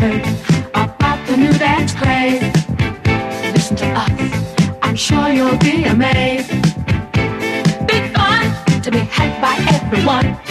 trade about the new dance craze. Listen to us, I'm sure you'll be amazed. Fun to be had by everyone.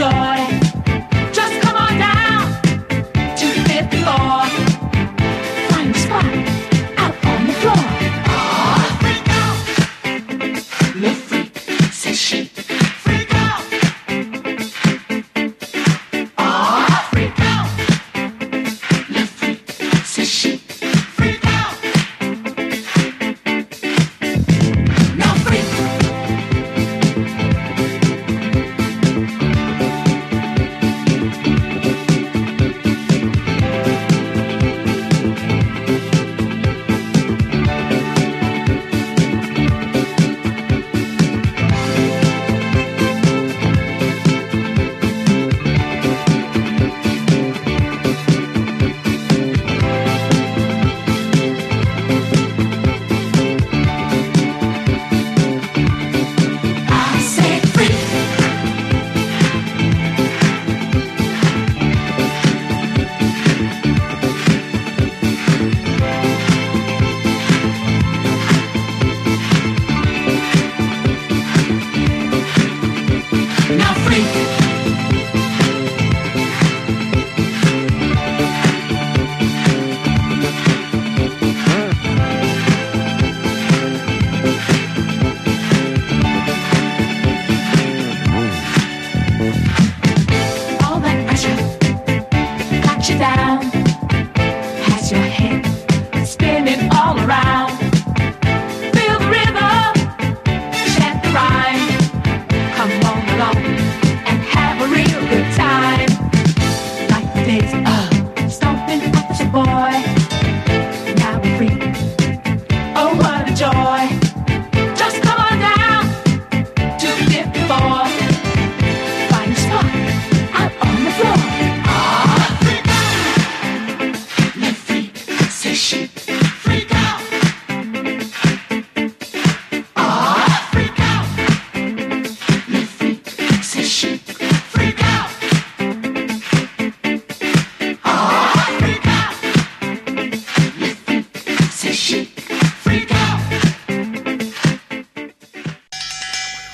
joy. your head spinning all around. Feel the rhythm, chant the rhyme. Come on along and have a real good time. Stomping boy.